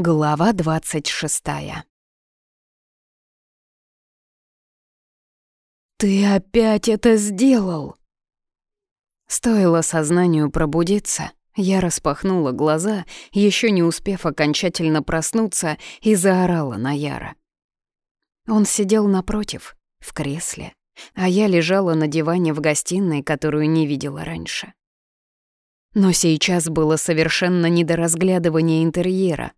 Глава двадцать шестая «Ты опять это сделал!» Стоило сознанию пробудиться, я распахнула глаза, еще не успев окончательно проснуться, и заорала на Яра. Он сидел напротив, в кресле, а я лежала на диване в гостиной, которую не видела раньше. Но сейчас было совершенно не до разглядывания интерьера,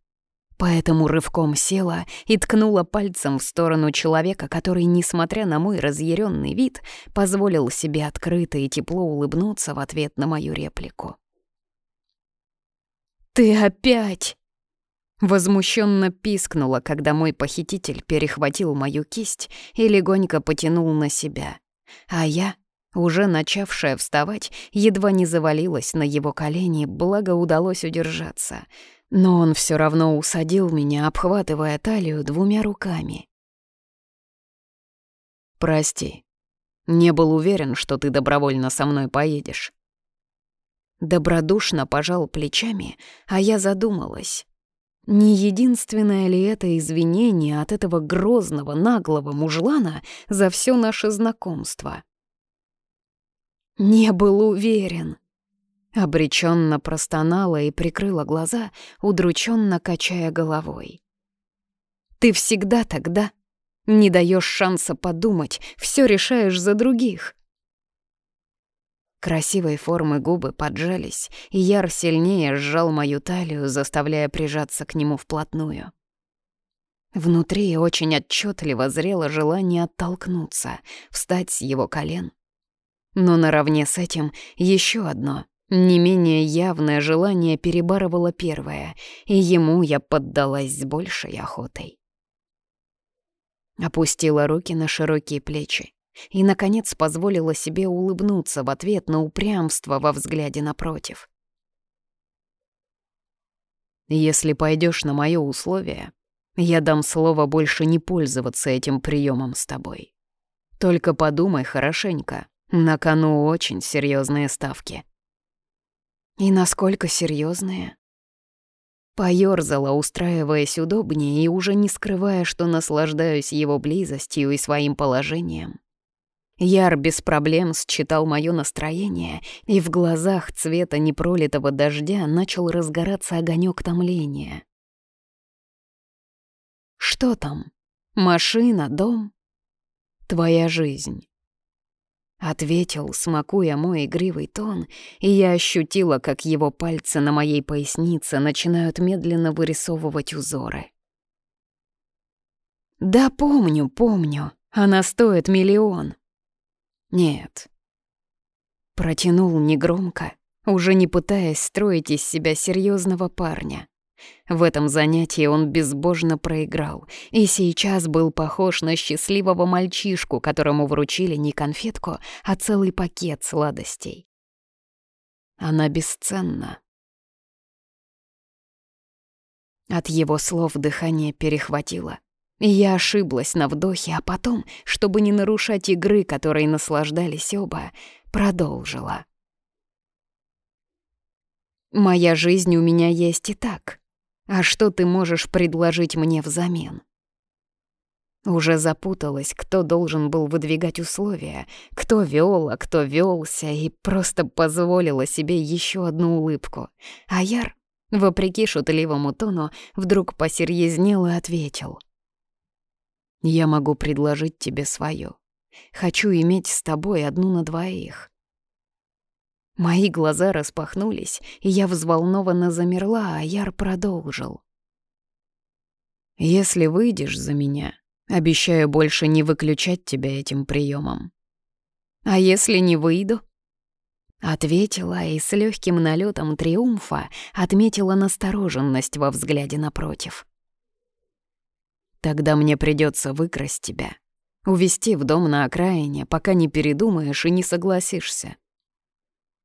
Поэтому рывком села и ткнула пальцем в сторону человека, который, несмотря на мой разъяренный вид, позволил себе открыто и тепло улыбнуться в ответ на мою реплику. «Ты опять!» Возмущенно пискнула, когда мой похититель перехватил мою кисть и легонько потянул на себя. А я, уже начавшая вставать, едва не завалилась на его колени, благо удалось удержаться — но он все равно усадил меня, обхватывая талию двумя руками. «Прости, не был уверен, что ты добровольно со мной поедешь». Добродушно пожал плечами, а я задумалась. Не единственное ли это извинение от этого грозного, наглого мужлана за все наше знакомство? Не был уверен. Обреченно простонала и прикрыла глаза, удрученно качая головой. «Ты всегда тогда не даешь шанса подумать, все решаешь за других». Красивой формы губы поджались, и Яр сильнее сжал мою талию, заставляя прижаться к нему вплотную. Внутри очень отчетливо зрело желание оттолкнуться, встать с его колен. Но наравне с этим еще одно, не менее явное желание перебарывало первое, и ему я поддалась с большей охотой. Опустила руки на широкие плечи и, наконец, позволила себе улыбнуться в ответ на упрямство во взгляде напротив. «Если пойдешь на мое условие, я дам слово больше не пользоваться этим приемом с тобой. Только подумай хорошенько, на кону очень серьезные ставки». И насколько серьезные. Поёрзала, устраиваясь удобнее и уже не скрывая, что наслаждаюсь его близостью и своим положением. Яр без проблем считал моё настроение, и в глазах цвета непролитого дождя начал разгораться огонёк томления. «Что там? Машина, дом? Твоя жизнь?» Ответил, смакуя мой игривый тон, и я ощутила, как его пальцы на моей пояснице начинают медленно вырисовывать узоры. «Да помню, помню, она стоит миллион». «Нет». Протянул негромко, уже не пытаясь строить из себя серьезного парня. В этом занятии он безбожно проиграл и сейчас был похож на счастливого мальчишку, которому вручили не конфетку, а целый пакет сладостей. Она бесценна. От его слов дыхание перехватило. Я ошиблась на вдохе, а потом, чтобы не нарушать игры, которой наслаждались оба, продолжила. «Моя жизнь у меня есть и так. А что ты можешь предложить мне взамен? Уже запуталась, кто должен был выдвигать условия, кто вёл, а кто вёлся, и просто позволила себе еще одну улыбку. А Яр, вопреки шутливому тону, вдруг посерьезнел и ответил. «Я могу предложить тебе свое. Хочу иметь с тобой одну на двоих. Мои глаза распахнулись, и я взволнованно замерла, а Яр продолжил. «Если выйдешь за меня, обещаю больше не выключать тебя этим приемом. А если не выйду?» Ответила и с легким налетом триумфа отметила настороженность во взгляде напротив. «Тогда мне придется выкрасть тебя, увести в дом на окраине, пока не передумаешь и не согласишься.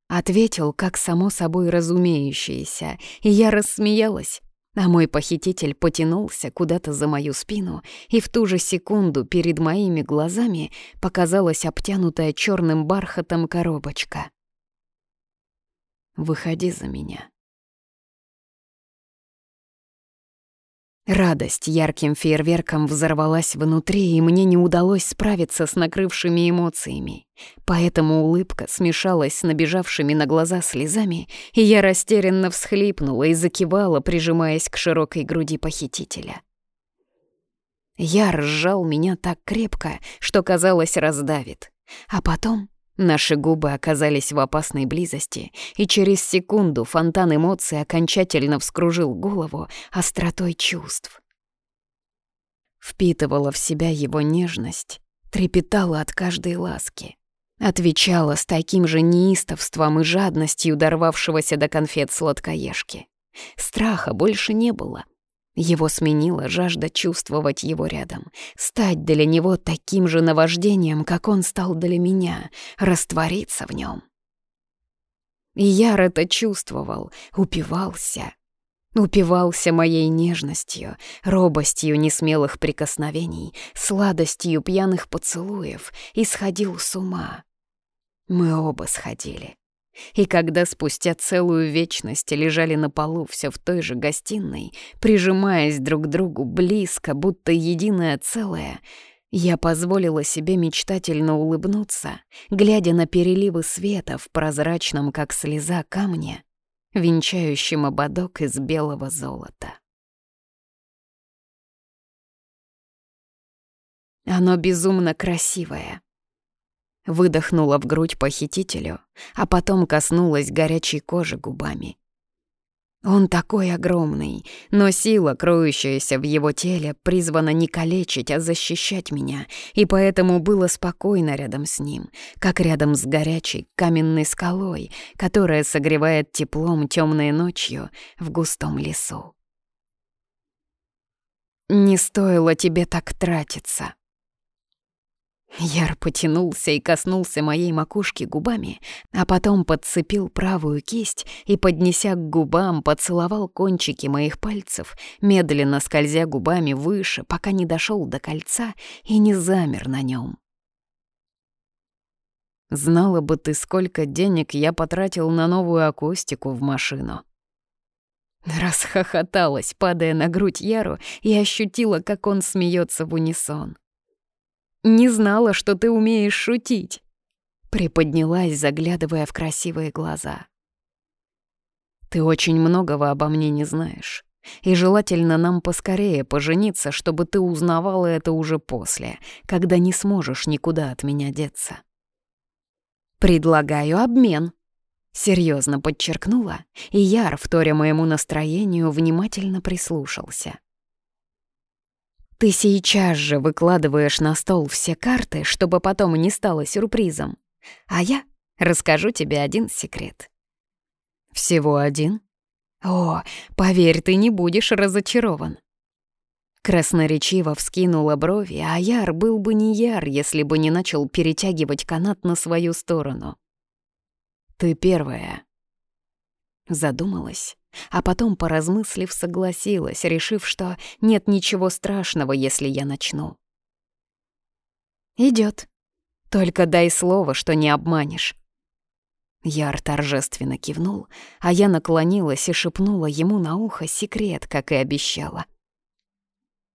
Ответил, как само собой разумеющееся, и я рассмеялась, а мой похититель потянулся куда-то за мою спину, и в ту же секунду перед моими глазами показалась обтянутая черным бархатом коробочка. «Выходи за меня». Радость ярким фейерверком взорвалась внутри, и мне не удалось справиться с накрывшими эмоциями. Поэтому улыбка смешалась с набежавшими на глаза слезами, и я растерянно всхлипнула и закивала, прижимаясь к широкой груди похитителя. Яр сжал меня так крепко, что, казалось, раздавит. А потом Наши губы оказались в опасной близости, и через секунду фонтан эмоций окончательно вскружил голову остротой чувств. Впитывала в себя его нежность, трепетала от каждой ласки. Отвечала с таким же неистовством и жадностью дорвавшегося до конфет сладкоежки. Страха больше не было — его сменила жажда чувствовать его рядом, стать для него таким же наваждением, как он стал для меня, раствориться в нем. И Яр это чувствовал, упивался. Упивался моей нежностью, робостью несмелых прикосновений, сладостью пьяных поцелуев и сходил с ума. Мы оба сходили. И когда спустя целую вечность лежали на полу все в той же гостиной, прижимаясь друг к другу близко, будто единое целое, я позволила себе мечтательно улыбнуться, глядя на переливы света в прозрачном, как слеза, камне, венчающем ободок из белого золота. Оно безумно красивое — Выдохнула в грудь похитителю, а потом коснулась горячей кожи губами. Он такой огромный, но сила, кроющаяся в его теле, призвана не калечить, а защищать меня, и поэтому было спокойно рядом с ним, как рядом с горячей каменной скалой, которая согревает теплом темной ночью в густом лесу. «Не стоило тебе так тратиться», Яр потянулся и коснулся моей макушки губами, а потом подцепил правую кисть и, поднеся к губам, поцеловал кончики моих пальцев, медленно скользя губами выше, пока не дошел до кольца и не замер на нем. «Знала бы ты, сколько денег я потратил на новую акустику в машину», Расхохоталась, падая на грудь Яру, и ощутила, как он смеется в унисон. Не знала, что ты умеешь шутить. Приподнялась, заглядывая в красивые глаза. Ты очень многого обо мне не знаешь. И желательно нам поскорее пожениться, чтобы ты узнавала это уже после, когда не сможешь никуда от меня деться. Предлагаю обмен. Серьезно подчеркнула, и Яр, вторя моему настроению, внимательно прислушался. Ты сейчас же выкладываешь на стол все карты, чтобы потом не стало сюрпризом. А я расскажу тебе один секрет. Всего один? О, поверь, ты не будешь разочарован. Красноречиво вскинула брови, а Яр был бы не Яр, если бы не начал перетягивать канат на свою сторону. Ты первая. Задумалась, а потом, поразмыслив, согласилась, решив, что нет ничего страшного, если я начну. Идет. Только дай слово, что не обманешь. Яр торжественно кивнул, а я наклонилась и шепнула ему на ухо секрет, как и обещала.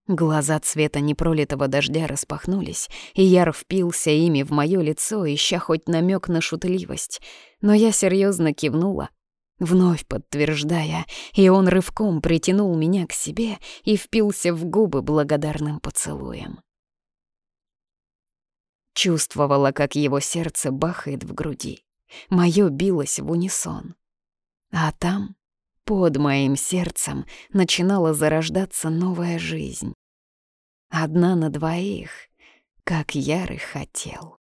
Глаза цвета непролитого дождя распахнулись, и Яр впился ими в моё лицо, ища хоть намек на шутливость. Но я серьезно кивнула — вновь подтверждая, и он рывком притянул меня к себе и впился в губы благодарным поцелуем. Чувствовала, как его сердце бахает в груди. Моё билось в унисон. А там, под моим сердцем, начинала зарождаться новая жизнь. Одна на двоих, как Яры хотел.